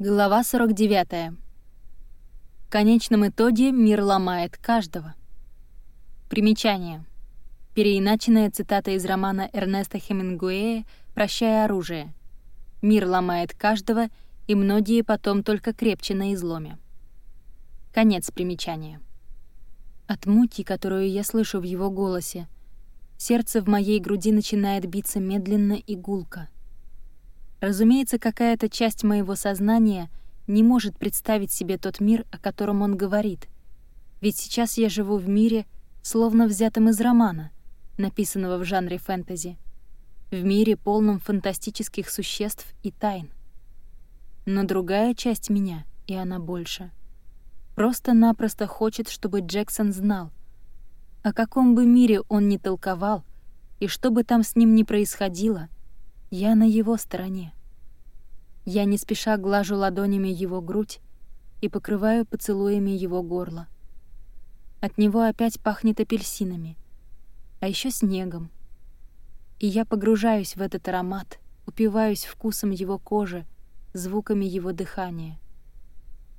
Глава 49. В конечном итоге мир ломает каждого. Примечание. Переиначенная цитата из романа Эрнеста Хемингуэя «Прощая оружие». «Мир ломает каждого, и многие потом только крепче на изломе». Конец примечания. От муки, которую я слышу в его голосе, сердце в моей груди начинает биться медленно и гулко — Разумеется, какая-то часть моего сознания не может представить себе тот мир, о котором он говорит. Ведь сейчас я живу в мире, словно взятом из романа, написанного в жанре фэнтези. В мире, полном фантастических существ и тайн. Но другая часть меня, и она больше, просто-напросто хочет, чтобы Джексон знал, о каком бы мире он ни толковал, и что бы там с ним ни происходило — я на его стороне. Я не спеша глажу ладонями его грудь и покрываю поцелуями его горло. От него опять пахнет апельсинами, а еще снегом. И я погружаюсь в этот аромат, упиваюсь вкусом его кожи, звуками его дыхания.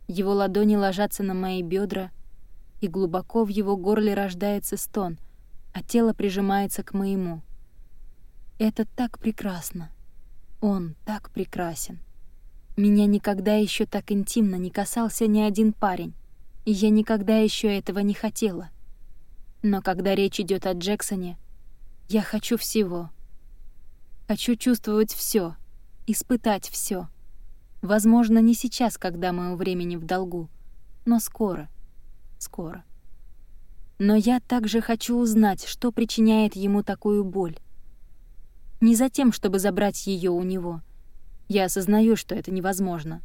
Его ладони ложатся на мои бедра, и глубоко в его горле рождается стон, а тело прижимается к моему — это так прекрасно. Он так прекрасен. Меня никогда еще так интимно не касался ни один парень, и я никогда еще этого не хотела. Но когда речь идет о Джексоне, я хочу всего. Хочу чувствовать все, испытать все. Возможно, не сейчас, когда мы у времени в долгу, но скоро, скоро. Но я также хочу узнать, что причиняет ему такую боль, не за тем, чтобы забрать ее у него. Я осознаю, что это невозможно.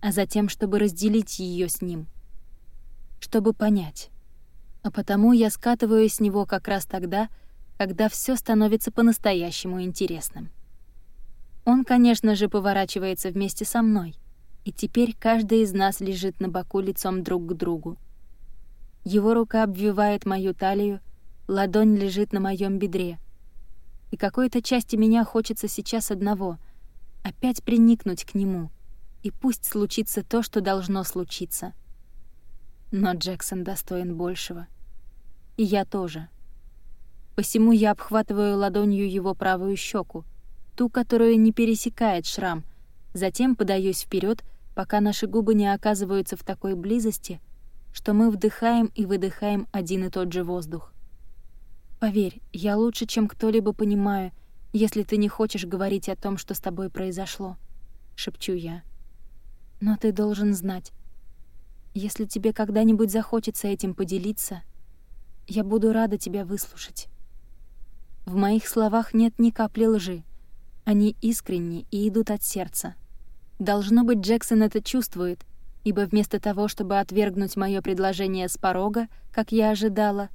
А за тем, чтобы разделить ее с ним. Чтобы понять. А потому я скатываю с него как раз тогда, когда все становится по-настоящему интересным. Он, конечно же, поворачивается вместе со мной, и теперь каждый из нас лежит на боку лицом друг к другу. Его рука обвивает мою талию, ладонь лежит на моем бедре — и какой-то части меня хочется сейчас одного — опять приникнуть к нему, и пусть случится то, что должно случиться. Но Джексон достоин большего. И я тоже. Посему я обхватываю ладонью его правую щеку, ту, которую не пересекает шрам, затем подаюсь вперед, пока наши губы не оказываются в такой близости, что мы вдыхаем и выдыхаем один и тот же воздух. Поверь, я лучше, чем кто-либо понимаю, если ты не хочешь говорить о том, что с тобой произошло, шепчу я. Но ты должен знать, если тебе когда-нибудь захочется этим поделиться, я буду рада тебя выслушать. В моих словах нет ни капли лжи. Они искренни и идут от сердца. Должно быть, Джексон это чувствует, ибо вместо того, чтобы отвергнуть мое предложение с порога, как я ожидала,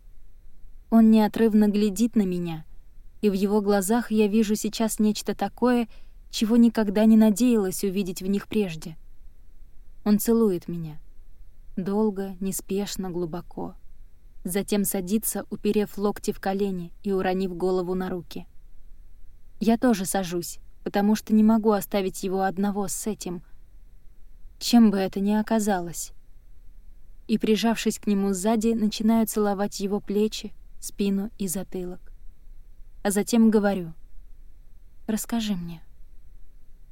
он неотрывно глядит на меня, и в его глазах я вижу сейчас нечто такое, чего никогда не надеялась увидеть в них прежде. Он целует меня. Долго, неспешно, глубоко. Затем садится, уперев локти в колени и уронив голову на руки. Я тоже сажусь, потому что не могу оставить его одного с этим, чем бы это ни оказалось. И, прижавшись к нему сзади, начинаю целовать его плечи, спину и затылок. А затем говорю. «Расскажи мне».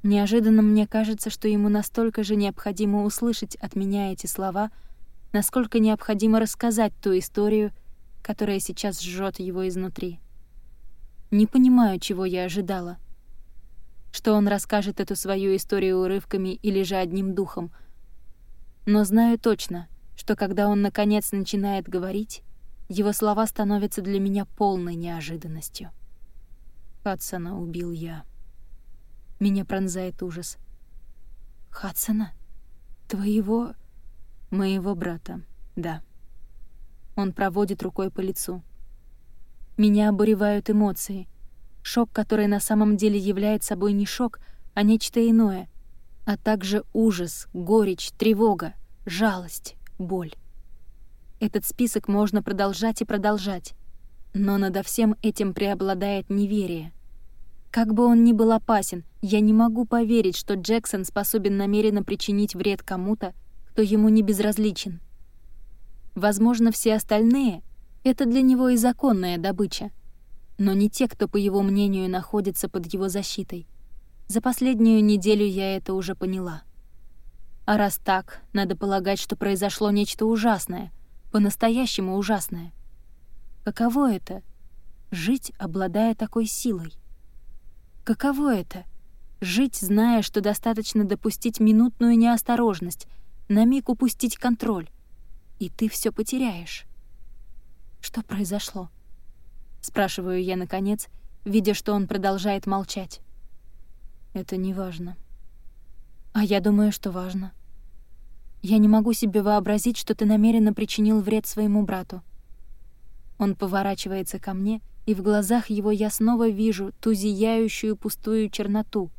Неожиданно мне кажется, что ему настолько же необходимо услышать от меня эти слова, насколько необходимо рассказать ту историю, которая сейчас жжет его изнутри. Не понимаю, чего я ожидала. Что он расскажет эту свою историю урывками или же одним духом. Но знаю точно, что когда он наконец начинает говорить, его слова становятся для меня полной неожиданностью. Хадсона убил я. Меня пронзает ужас. Хадсона? Твоего... Моего брата, да. Он проводит рукой по лицу. Меня обуревают эмоции. Шок, который на самом деле является собой не шок, а нечто иное, а также ужас, горечь, тревога, жалость, боль. Этот список можно продолжать и продолжать. Но надо всем этим преобладает неверие. Как бы он ни был опасен, я не могу поверить, что Джексон способен намеренно причинить вред кому-то, кто ему не безразличен. Возможно, все остальные — это для него и законная добыча, но не те, кто, по его мнению, находится под его защитой. За последнюю неделю я это уже поняла. А раз так, надо полагать, что произошло нечто ужасное, по-настоящему ужасное. Каково это — жить, обладая такой силой? Каково это — жить, зная, что достаточно допустить минутную неосторожность, на миг упустить контроль, и ты все потеряешь? Что произошло? Спрашиваю я, наконец, видя, что он продолжает молчать. Это не важно. А я думаю, что важно. Я не могу себе вообразить, что ты намеренно причинил вред своему брату. Он поворачивается ко мне, и в глазах его я снова вижу ту зияющую пустую черноту,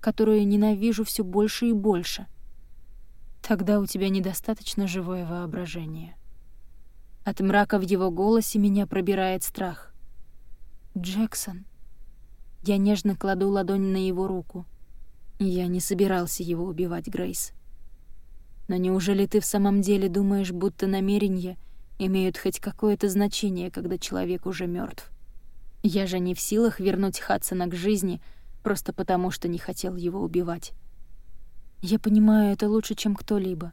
которую ненавижу все больше и больше. Тогда у тебя недостаточно живое воображение. От мрака в его голосе меня пробирает страх. «Джексон». Я нежно кладу ладонь на его руку. Я не собирался его убивать, Грейс. Но неужели ты в самом деле думаешь, будто намерения имеют хоть какое-то значение, когда человек уже мертв? Я же не в силах вернуть Хадсона к жизни просто потому, что не хотел его убивать. Я понимаю это лучше, чем кто-либо.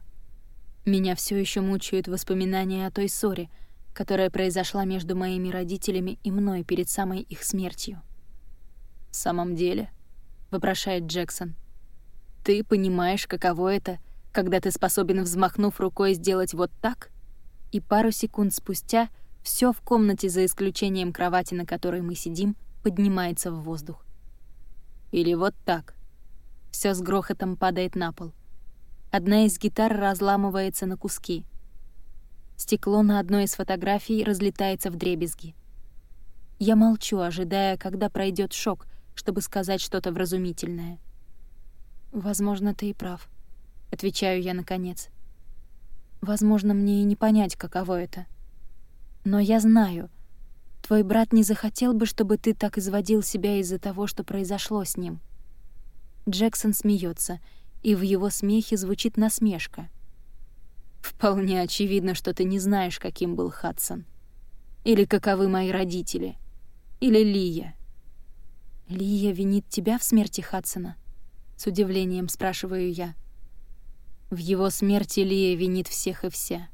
Меня все еще мучают воспоминания о той ссоре, которая произошла между моими родителями и мной перед самой их смертью. «В самом деле?» — вопрошает Джексон. «Ты понимаешь, каково это, когда ты способен, взмахнув рукой, сделать вот так?» И пару секунд спустя все в комнате, за исключением кровати, на которой мы сидим, поднимается в воздух. Или вот так. Все с грохотом падает на пол — Одна из гитар разламывается на куски. Стекло на одной из фотографий разлетается в дребезги. Я молчу, ожидая, когда пройдет шок, чтобы сказать что-то вразумительное. «Возможно, ты и прав», — отвечаю я наконец. «Возможно, мне и не понять, каково это. Но я знаю, твой брат не захотел бы, чтобы ты так изводил себя из-за того, что произошло с ним». Джексон смеется, и в его смехе звучит насмешка. «Вполне очевидно, что ты не знаешь, каким был Хадсон. Или каковы мои родители. Или Лия». «Лия винит тебя в смерти Хадсона?» — с удивлением спрашиваю я. В его смерти Лия винит всех и вся.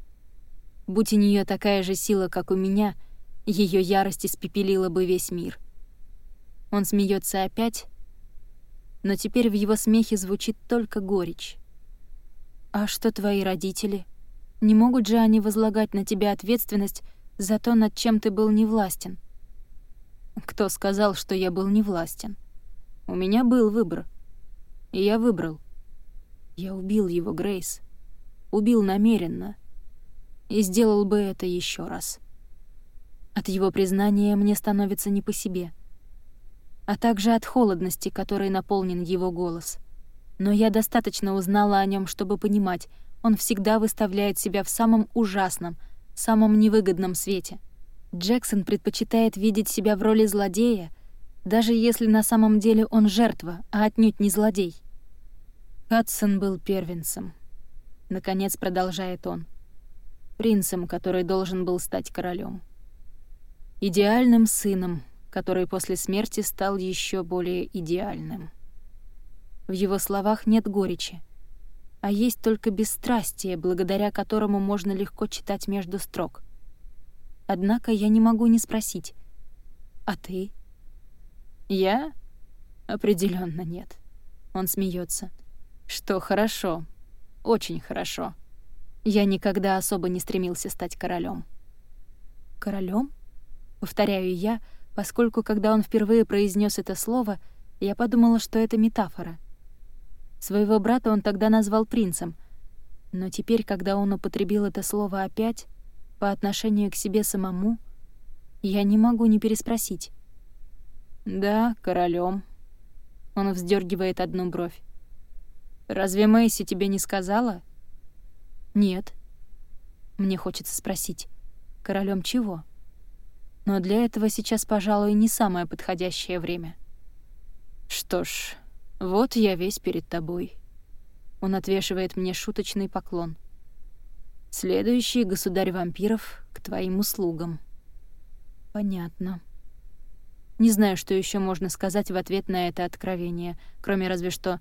Будь у нее такая же сила, как у меня, ее ярость испепелила бы весь мир. Он смеется опять, но теперь в его смехе звучит только горечь. «А что твои родители? Не могут же они возлагать на тебя ответственность за то, над чем ты был невластен?» «Кто сказал, что я был невластен? У меня был выбор. И я выбрал. Я убил его, Грейс. Убил намеренно. И сделал бы это еще раз». От его признания мне становится не по себе — а также от холодности, которой наполнен его голос. Но я достаточно узнала о нем, чтобы понимать, он всегда выставляет себя в самом ужасном, самом невыгодном свете. Джексон предпочитает видеть себя в роли злодея, даже если на самом деле он жертва, а отнюдь не злодей. Хадсон был первенцем. Наконец продолжает он. Принцем, который должен был стать королем. Идеальным сыном, который после смерти стал еще более идеальным. В его словах нет горечи, а есть только бесстрастие, благодаря которому можно легко читать между строк. Однако я не могу не спросить, «А ты?» «Я? Определенно нет». Он смеется. «Что хорошо, очень хорошо. Я никогда особо не стремился стать королем. «Королем?» — повторяю я, — поскольку, когда он впервые произнес это слово, я подумала, что это метафора. Своего брата он тогда назвал принцем, но теперь, когда он употребил это слово опять, по отношению к себе самому, я не могу не переспросить. «Да, королем. Он вздергивает одну бровь. «Разве Мэйси тебе не сказала?» «Нет». Мне хочется спросить, королем чего?» но для этого сейчас, пожалуй, не самое подходящее время. «Что ж, вот я весь перед тобой». Он отвешивает мне шуточный поклон. «Следующий государь вампиров к твоим услугам». «Понятно». Не знаю, что еще можно сказать в ответ на это откровение, кроме разве что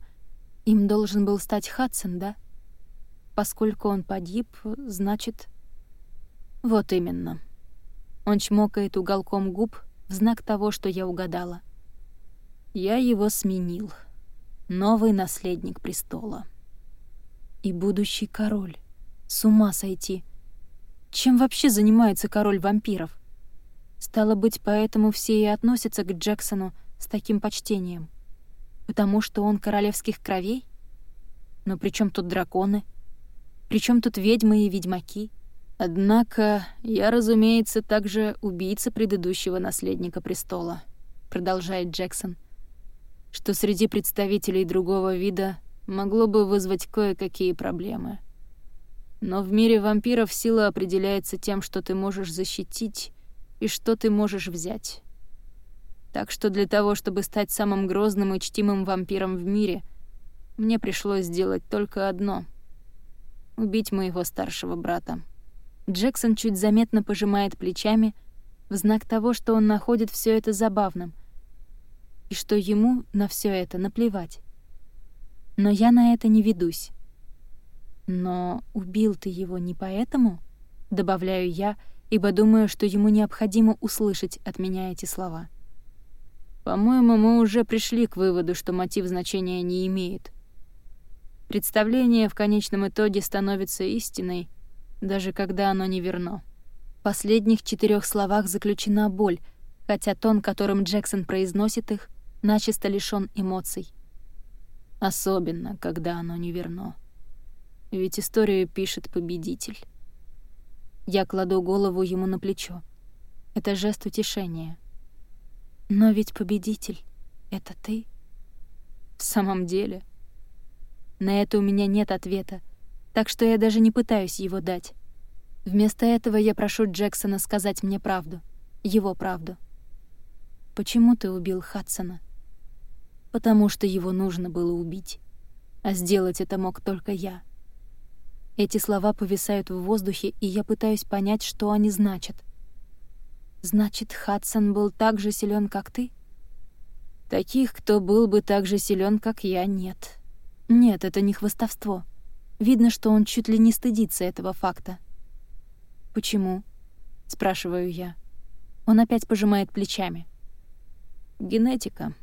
«им должен был стать Хадсон, да?» Поскольку он погиб, значит... Вот именно. Он чмокает уголком губ в знак того, что я угадала. Я его сменил. Новый наследник престола. И будущий король. С ума сойти. Чем вообще занимается король вампиров? Стало быть, поэтому все и относятся к Джексону с таким почтением. Потому что он королевских кровей? Но при чем тут драконы? При чем тут ведьмы и ведьмаки? Однако я, разумеется, также убийца предыдущего наследника престола, продолжает Джексон, что среди представителей другого вида могло бы вызвать кое-какие проблемы. Но в мире вампиров сила определяется тем, что ты можешь защитить и что ты можешь взять. Так что для того, чтобы стать самым грозным и чтимым вампиром в мире, мне пришлось сделать только одно — убить моего старшего брата. Джексон чуть заметно пожимает плечами в знак того, что он находит все это забавным и что ему на все это наплевать. Но я на это не ведусь. Но убил ты его не поэтому? Добавляю я, ибо думаю, что ему необходимо услышать от меня эти слова. По-моему, мы уже пришли к выводу, что мотив значения не имеет — Представление в конечном итоге становится истиной, даже когда оно не верно. В последних четырех словах заключена боль, хотя тон, которым Джексон произносит их, начисто лишён эмоций. Особенно, когда оно не верно. Ведь историю пишет победитель. Я кладу голову ему на плечо. Это жест утешения. Но ведь победитель — это ты. В самом деле — на это у меня нет ответа, так что я даже не пытаюсь его дать. Вместо этого я прошу Джексона сказать мне правду, его правду. «Почему ты убил Хадсона?» «Потому что его нужно было убить, а сделать это мог только я». Эти слова повисают в воздухе, и я пытаюсь понять, что они значат. «Значит, Хадсон был так же силен, как ты?» «Таких, кто был бы так же силен, как я, нет». Нет, это не хвастовство. Видно, что он чуть ли не стыдится этого факта. «Почему?» — спрашиваю я. Он опять пожимает плечами. «Генетика.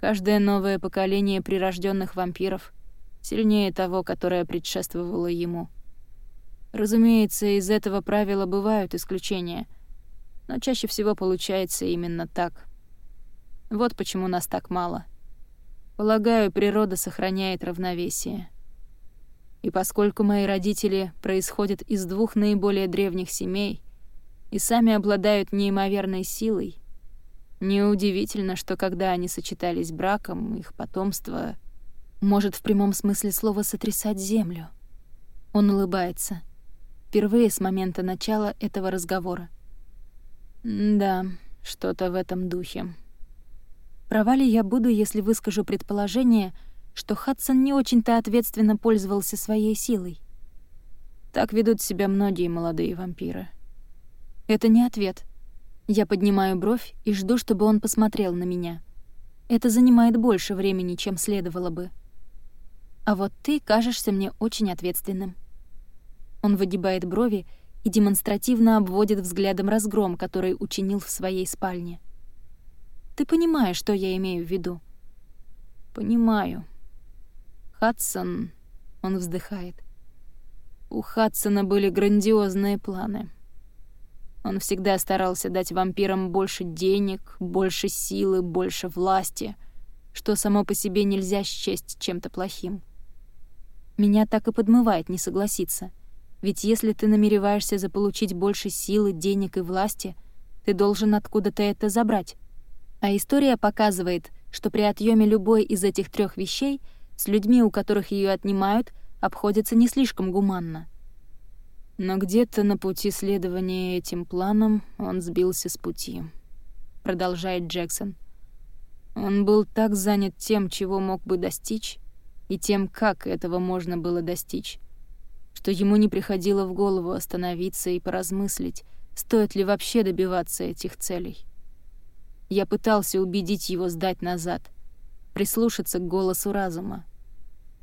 Каждое новое поколение прирожденных вампиров сильнее того, которое предшествовало ему. Разумеется, из этого правила бывают исключения, но чаще всего получается именно так. Вот почему нас так мало. Полагаю, природа сохраняет равновесие. И поскольку мои родители происходят из двух наиболее древних семей и сами обладают неимоверной силой, неудивительно, что когда они сочетались браком, их потомство может в прямом смысле слова сотрясать землю. Он улыбается. Впервые с момента начала этого разговора. Да, что-то в этом духе. Права ли я буду, если выскажу предположение, что Хадсон не очень-то ответственно пользовался своей силой? Так ведут себя многие молодые вампиры. Это не ответ. Я поднимаю бровь и жду, чтобы он посмотрел на меня. Это занимает больше времени, чем следовало бы. А вот ты кажешься мне очень ответственным. Он выгибает брови и демонстративно обводит взглядом разгром, который учинил в своей спальне. Ты понимаешь, что я имею в виду?» «Понимаю. Хадсон...» — он вздыхает. «У Хадсона были грандиозные планы. Он всегда старался дать вампирам больше денег, больше силы, больше власти, что само по себе нельзя счесть чем-то плохим. Меня так и подмывает не согласиться. Ведь если ты намереваешься заполучить больше силы, денег и власти, ты должен откуда-то это забрать. А история показывает, что при отъеме любой из этих трех вещей с людьми, у которых ее отнимают, обходится не слишком гуманно. Но где-то на пути следования этим планам он сбился с пути. Продолжает Джексон. Он был так занят тем, чего мог бы достичь, и тем, как этого можно было достичь, что ему не приходило в голову остановиться и поразмыслить, стоит ли вообще добиваться этих целей. Я пытался убедить его сдать назад, прислушаться к голосу разума.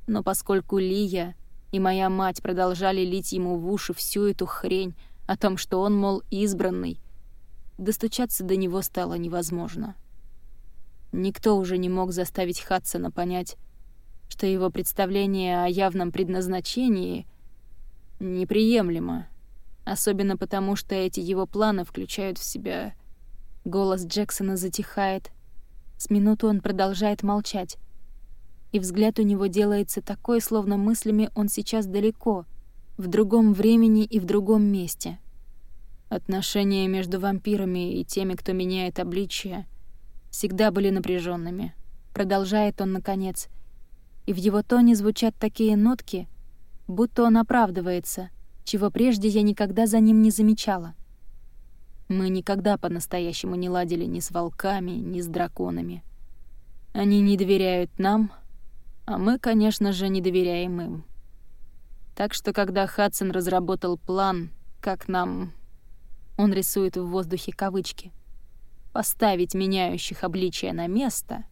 Но поскольку Лия и моя мать продолжали лить ему в уши всю эту хрень о том, что он, мол, избранный, достучаться до него стало невозможно. Никто уже не мог заставить Хадсона понять, что его представление о явном предназначении неприемлемо, особенно потому, что эти его планы включают в себя... Голос Джексона затихает. С минуту он продолжает молчать. И взгляд у него делается такой, словно мыслями он сейчас далеко, в другом времени и в другом месте. Отношения между вампирами и теми, кто меняет обличие, всегда были напряженными. Продолжает он, наконец. И в его тоне звучат такие нотки, будто он оправдывается, чего прежде я никогда за ним не замечала. Мы никогда по-настоящему не ладили ни с волками, ни с драконами. Они не доверяют нам, а мы, конечно же, не доверяем им. Так что, когда Хадсон разработал план, как нам... Он рисует в воздухе кавычки. Поставить меняющих обличия на место.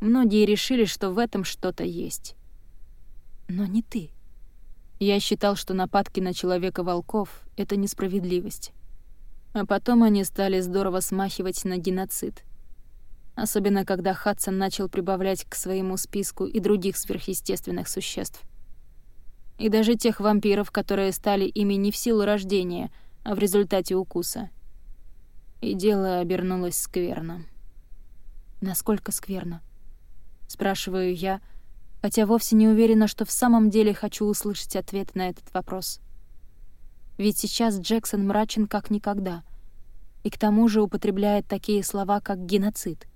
Многие решили, что в этом что-то есть. Но не ты. Я считал, что нападки на человека-волков — это несправедливость. А потом они стали здорово смахивать на геноцид. Особенно, когда Хадсон начал прибавлять к своему списку и других сверхъестественных существ. И даже тех вампиров, которые стали ими не в силу рождения, а в результате укуса. И дело обернулось скверно. «Насколько скверно?» — спрашиваю я, хотя вовсе не уверена, что в самом деле хочу услышать ответ на этот вопрос. Ведь сейчас Джексон мрачен как никогда. И к тому же употребляет такие слова, как «геноцид».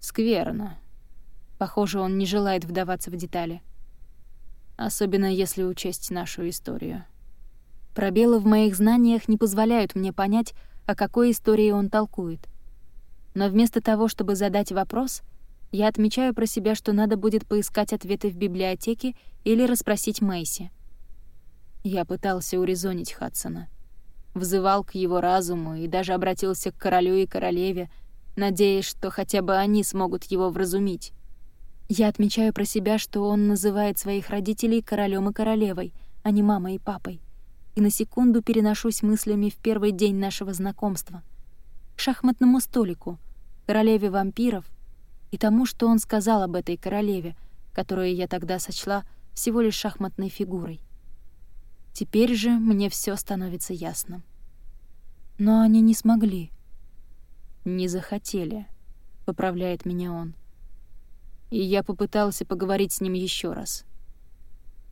«Скверно». Похоже, он не желает вдаваться в детали. Особенно если учесть нашу историю. Пробелы в моих знаниях не позволяют мне понять, о какой истории он толкует. Но вместо того, чтобы задать вопрос, я отмечаю про себя, что надо будет поискать ответы в библиотеке или расспросить Мэйси. Я пытался урезонить Хадсона. Взывал к его разуму и даже обратился к королю и королеве, надеясь, что хотя бы они смогут его вразумить. Я отмечаю про себя, что он называет своих родителей королем и королевой, а не мамой и папой. И на секунду переношусь мыслями в первый день нашего знакомства. К шахматному столику, королеве вампиров и тому, что он сказал об этой королеве, которую я тогда сочла всего лишь шахматной фигурой. Теперь же мне все становится ясно. Но они не смогли. «Не захотели», — поправляет меня он. И я попытался поговорить с ним еще раз.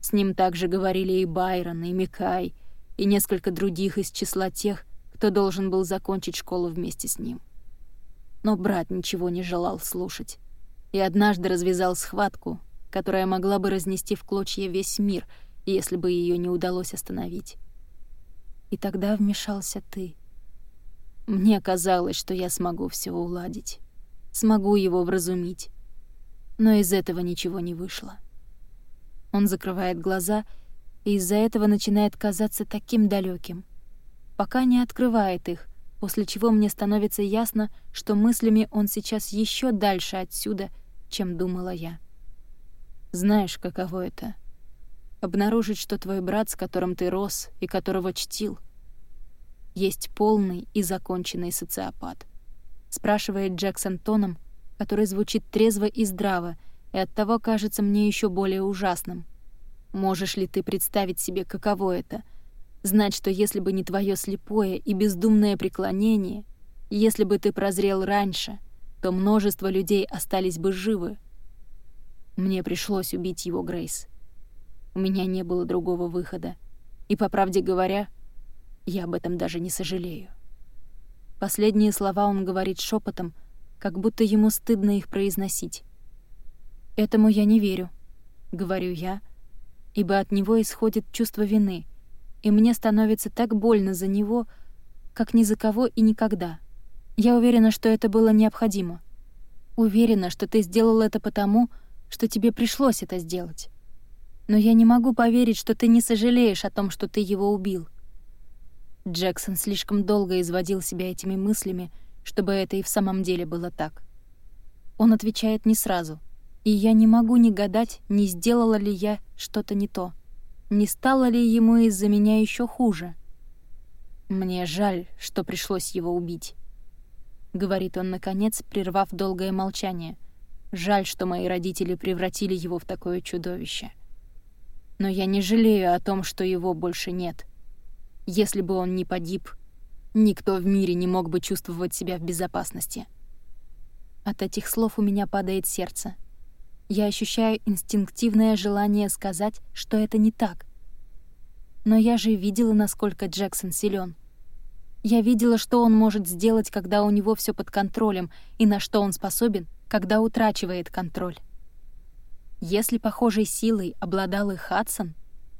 С ним также говорили и Байрон, и Микай, и несколько других из числа тех, кто должен был закончить школу вместе с ним. Но брат ничего не желал слушать. И однажды развязал схватку, которая могла бы разнести в клочья весь мир — если бы ее не удалось остановить. И тогда вмешался ты. Мне казалось, что я смогу все уладить, смогу его вразумить. Но из этого ничего не вышло. Он закрывает глаза и из-за этого начинает казаться таким далеким, пока не открывает их, после чего мне становится ясно, что мыслями он сейчас еще дальше отсюда, чем думала я. Знаешь, каково это обнаружить, что твой брат, с которым ты рос и которого чтил, есть полный и законченный социопат. Спрашивает Джексон тоном, который звучит трезво и здраво, и оттого кажется мне еще более ужасным. Можешь ли ты представить себе, каково это — знать, что если бы не твое слепое и бездумное преклонение, если бы ты прозрел раньше, то множество людей остались бы живы? Мне пришлось убить его, Грейс. У меня не было другого выхода. И, по правде говоря, я об этом даже не сожалею. Последние слова он говорит шепотом, как будто ему стыдно их произносить. «Этому я не верю», — говорю я, ибо от него исходит чувство вины, и мне становится так больно за него, как ни за кого и никогда. Я уверена, что это было необходимо. Уверена, что ты сделал это потому, что тебе пришлось это сделать. Но я не могу поверить, что ты не сожалеешь о том, что ты его убил. Джексон слишком долго изводил себя этими мыслями, чтобы это и в самом деле было так. Он отвечает не сразу, и я не могу ни гадать, не сделала ли я что-то не то. Не стало ли ему из-за меня еще хуже? Мне жаль, что пришлось его убить. Говорит он, наконец, прервав долгое молчание. Жаль, что мои родители превратили его в такое чудовище. Но я не жалею о том, что его больше нет. Если бы он не погиб, никто в мире не мог бы чувствовать себя в безопасности. От этих слов у меня падает сердце. Я ощущаю инстинктивное желание сказать, что это не так. Но я же видела, насколько Джексон силен. Я видела, что он может сделать, когда у него все под контролем, и на что он способен, когда утрачивает контроль. Если похожей силой обладал и Хадсон,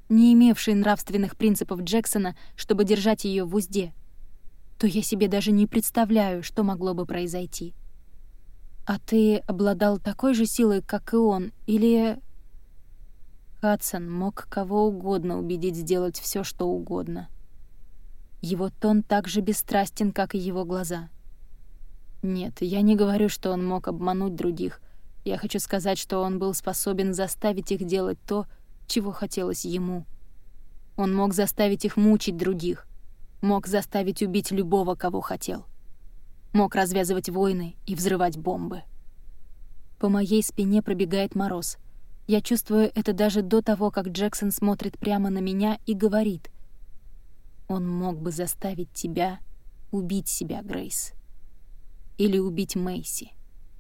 не имевший нравственных принципов Джексона, чтобы держать ее в узде, то я себе даже не представляю, что могло бы произойти. «А ты обладал такой же силой, как и он, или...» Хадсон мог кого угодно убедить сделать все, что угодно. Его тон так же бесстрастен, как и его глаза. Нет, я не говорю, что он мог обмануть других. Я хочу сказать, что он был способен заставить их делать то, чего хотелось ему. Он мог заставить их мучить других, мог заставить убить любого, кого хотел мог развязывать войны и взрывать бомбы. По моей спине пробегает мороз. Я чувствую это даже до того, как Джексон смотрит прямо на меня и говорит. Он мог бы заставить тебя убить себя, Грейс. Или убить Мэйси.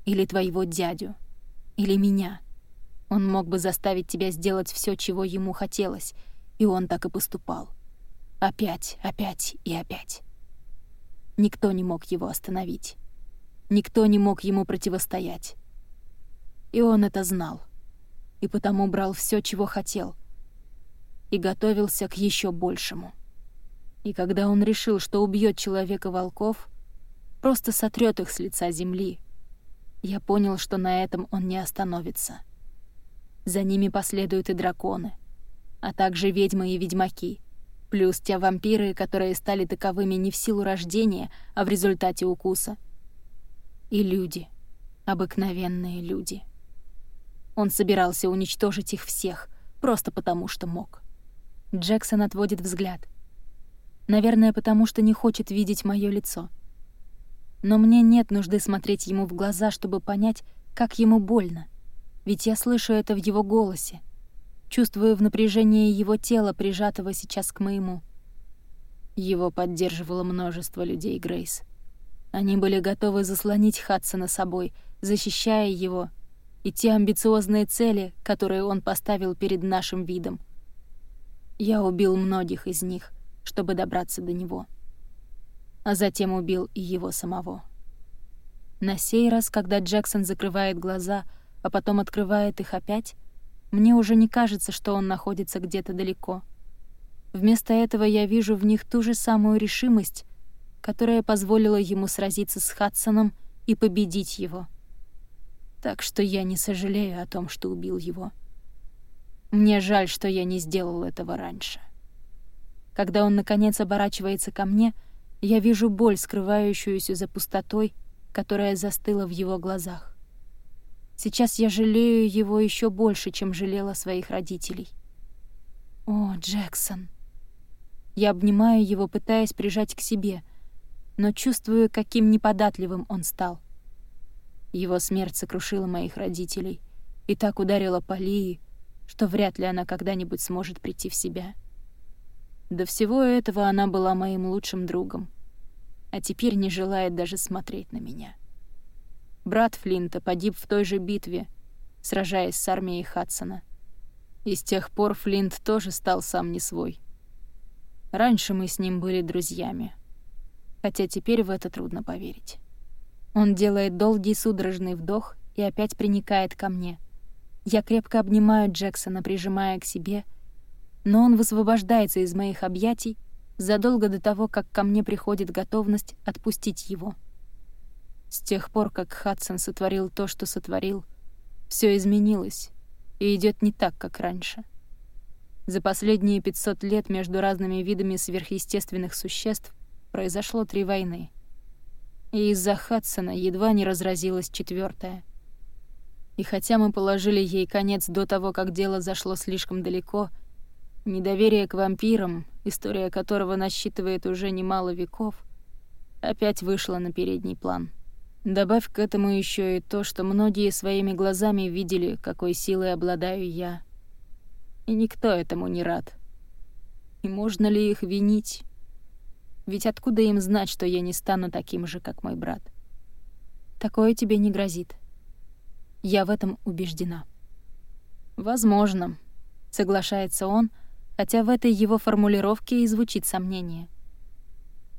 Или твоего дядю. Или меня. Он мог бы заставить тебя сделать все, чего ему хотелось, и он так и поступал. Опять, опять и опять. Никто не мог его остановить. Никто не мог ему противостоять. И он это знал. И потому брал все, чего хотел. И готовился к еще большему. И когда он решил, что убьет человека-волков, просто сотрет их с лица земли, я понял, что на этом он не остановится. За ними последуют и драконы, а также ведьмы и ведьмаки — Плюс те вампиры, которые стали таковыми не в силу рождения, а в результате укуса. И люди. Обыкновенные люди. Он собирался уничтожить их всех, просто потому что мог. Джексон отводит взгляд. Наверное, потому что не хочет видеть моё лицо. Но мне нет нужды смотреть ему в глаза, чтобы понять, как ему больно. Ведь я слышу это в его голосе — чувствую в напряжении его тела, прижатого сейчас к моему. Его поддерживало множество людей, Грейс. Они были готовы заслонить Хадсона собой, защищая его, и те амбициозные цели, которые он поставил перед нашим видом. Я убил многих из них, чтобы добраться до него. А затем убил и его самого. На сей раз, когда Джексон закрывает глаза, а потом открывает их опять, мне уже не кажется, что он находится где-то далеко. Вместо этого я вижу в них ту же самую решимость, которая позволила ему сразиться с Хадсоном и победить его. Так что я не сожалею о том, что убил его. Мне жаль, что я не сделал этого раньше. Когда он, наконец, оборачивается ко мне, я вижу боль, скрывающуюся за пустотой, которая застыла в его глазах. Сейчас я жалею его еще больше, чем жалела своих родителей. О, Джексон. Я обнимаю его, пытаясь прижать к себе, но чувствую, каким неподатливым он стал. Его смерть сокрушила моих родителей и так ударила по Лии, что вряд ли она когда-нибудь сможет прийти в себя. До всего этого она была моим лучшим другом, а теперь не желает даже смотреть на меня. Брат Флинта погиб в той же битве, сражаясь с армией Хадсона. И с тех пор Флинт тоже стал сам не свой. Раньше мы с ним были друзьями. Хотя теперь в это трудно поверить. Он делает долгий судорожный вдох и опять приникает ко мне. Я крепко обнимаю Джексона, прижимая к себе, но он высвобождается из моих объятий задолго до того, как ко мне приходит готовность отпустить его. С тех пор, как Хадсон сотворил то, что сотворил, все изменилось и идет не так, как раньше. За последние 500 лет между разными видами сверхъестественных существ произошло три войны. И из-за Хадсона едва не разразилась четвертая. И хотя мы положили ей конец до того, как дело зашло слишком далеко, недоверие к вампирам, история которого насчитывает уже немало веков, опять вышло на передний план. Добавь к этому еще и то, что многие своими глазами видели, какой силой обладаю я — и никто этому не рад. И можно ли их винить? Ведь откуда им знать, что я не стану таким же, как мой брат? Такое тебе не грозит. Я в этом убеждена. Возможно, соглашается он, хотя в этой его формулировке и звучит сомнение.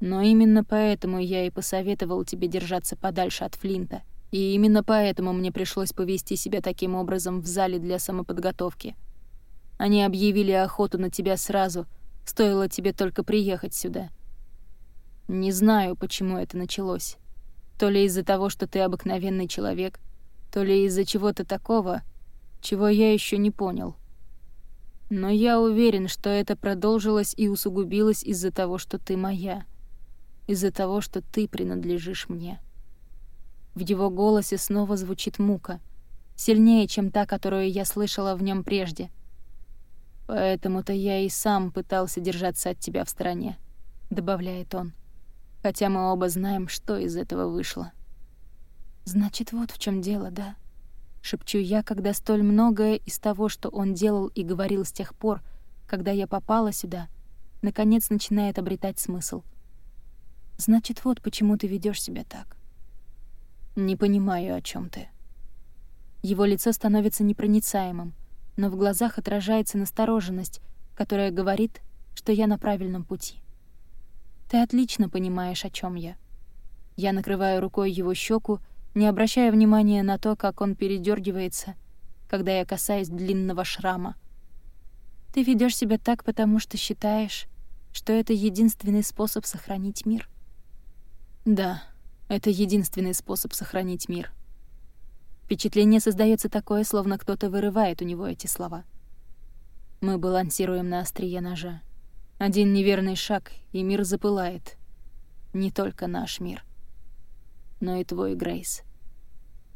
Но именно поэтому я и посоветовал тебе держаться подальше от Флинта. И именно поэтому мне пришлось повести себя таким образом в зале для самоподготовки — они объявили охоту на тебя сразу, стоило тебе только приехать сюда. Не знаю, почему это началось. То ли из-за того, что ты обыкновенный человек, то ли из-за чего-то такого, чего я еще не понял. Но я уверен, что это продолжилось и усугубилось из-за того, что ты моя, из-за того, что ты принадлежишь мне. В его голосе снова звучит мука, сильнее, чем та, которую я слышала в нем прежде — «Поэтому-то я и сам пытался держаться от тебя в стороне», — добавляет он. «Хотя мы оба знаем, что из этого вышло». «Значит, вот в чем дело, да?» — шепчу я, когда столь многое из того, что он делал и говорил с тех пор, когда я попала сюда, наконец начинает обретать смысл. «Значит, вот почему ты ведешь себя так». «Не понимаю, о чем ты». Его лицо становится непроницаемым — но в глазах отражается настороженность, которая говорит, что я на правильном пути. Ты отлично понимаешь, о чем я. Я накрываю рукой его щеку, не обращая внимания на то, как он передергивается, когда я касаюсь длинного шрама. Ты ведешь себя так, потому что считаешь, что это единственный способ сохранить мир. Да, это единственный способ сохранить мир — Впечатление создается такое, словно кто-то вырывает у него эти слова. Мы балансируем на острие ножа. Один неверный шаг, и мир запылает. Не только наш мир, но и твой, Грейс.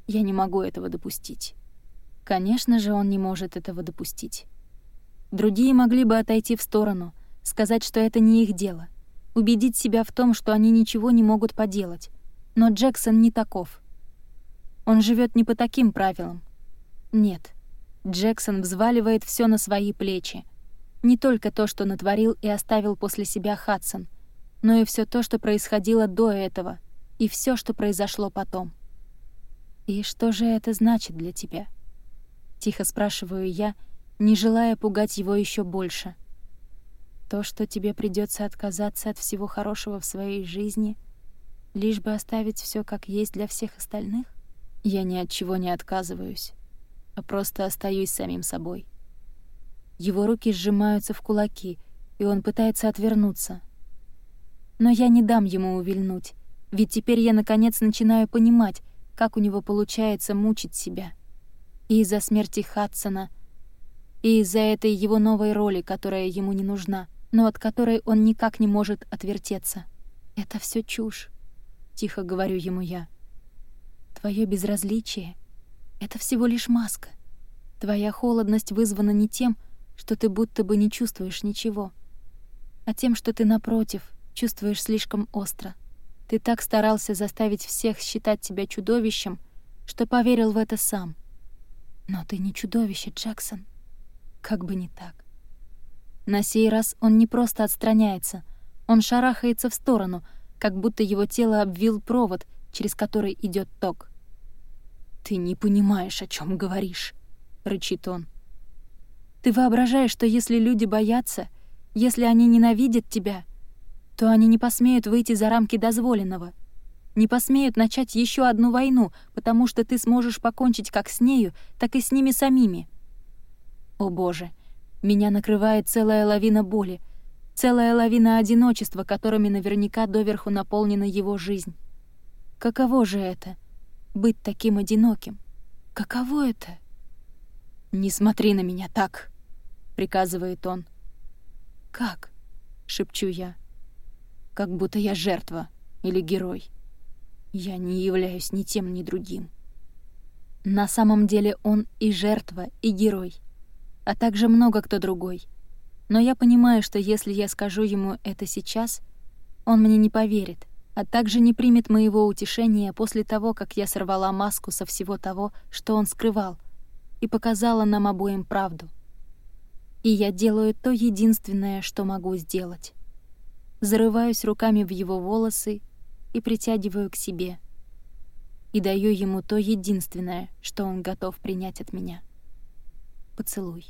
Я не могу этого допустить. Конечно же, он не может этого допустить. Другие могли бы отойти в сторону, сказать, что это не их дело, убедить себя в том, что они ничего не могут поделать. Но Джексон не таков — он живет не по таким правилам. Нет, Джексон взваливает все на свои плечи. Не только то, что натворил и оставил после себя Хадсон, но и все то, что происходило до этого, и все, что произошло потом. «И что же это значит для тебя?» Тихо спрашиваю я, не желая пугать его еще больше. «То, что тебе придется отказаться от всего хорошего в своей жизни, лишь бы оставить все как есть для всех остальных?» Я ни от чего не отказываюсь, а просто остаюсь самим собой. Его руки сжимаются в кулаки, и он пытается отвернуться. Но я не дам ему увильнуть, ведь теперь я наконец начинаю понимать, как у него получается мучить себя. И из-за смерти Хадсона, и из-за этой его новой роли, которая ему не нужна, но от которой он никак не может отвертеться. «Это все чушь», — тихо говорю ему я. Твое безразличие — это всего лишь маска. Твоя холодность вызвана не тем, что ты будто бы не чувствуешь ничего, а тем, что ты, напротив, чувствуешь слишком остро. Ты так старался заставить всех считать тебя чудовищем, что поверил в это сам. Но ты не чудовище, Джексон. Как бы не так. На сей раз он не просто отстраняется, он шарахается в сторону, как будто его тело обвил провод, через который идет ток. «Ты не понимаешь, о чем говоришь», — рычит он. «Ты воображаешь, что если люди боятся, если они ненавидят тебя, то они не посмеют выйти за рамки дозволенного, не посмеют начать еще одну войну, потому что ты сможешь покончить как с нею, так и с ними самими. О боже, меня накрывает целая лавина боли, целая лавина одиночества, которыми наверняка доверху наполнена его жизнь. Каково же это — быть таким одиноким? Каково это? «Не смотри на меня так!» — приказывает он. «Как?» — шепчу я. «Как будто я жертва или герой. Я не являюсь ни тем, ни другим». На самом деле он и жертва, и герой, а также много кто другой. Но я понимаю, что если я скажу ему это сейчас, он мне не поверит, а также не примет моего утешения после того, как я сорвала маску со всего того, что он скрывал, и показала нам обоим правду. И я делаю то единственное, что могу сделать. Зарываюсь руками в его волосы и притягиваю к себе. И даю ему то единственное, что он готов принять от меня. Поцелуй.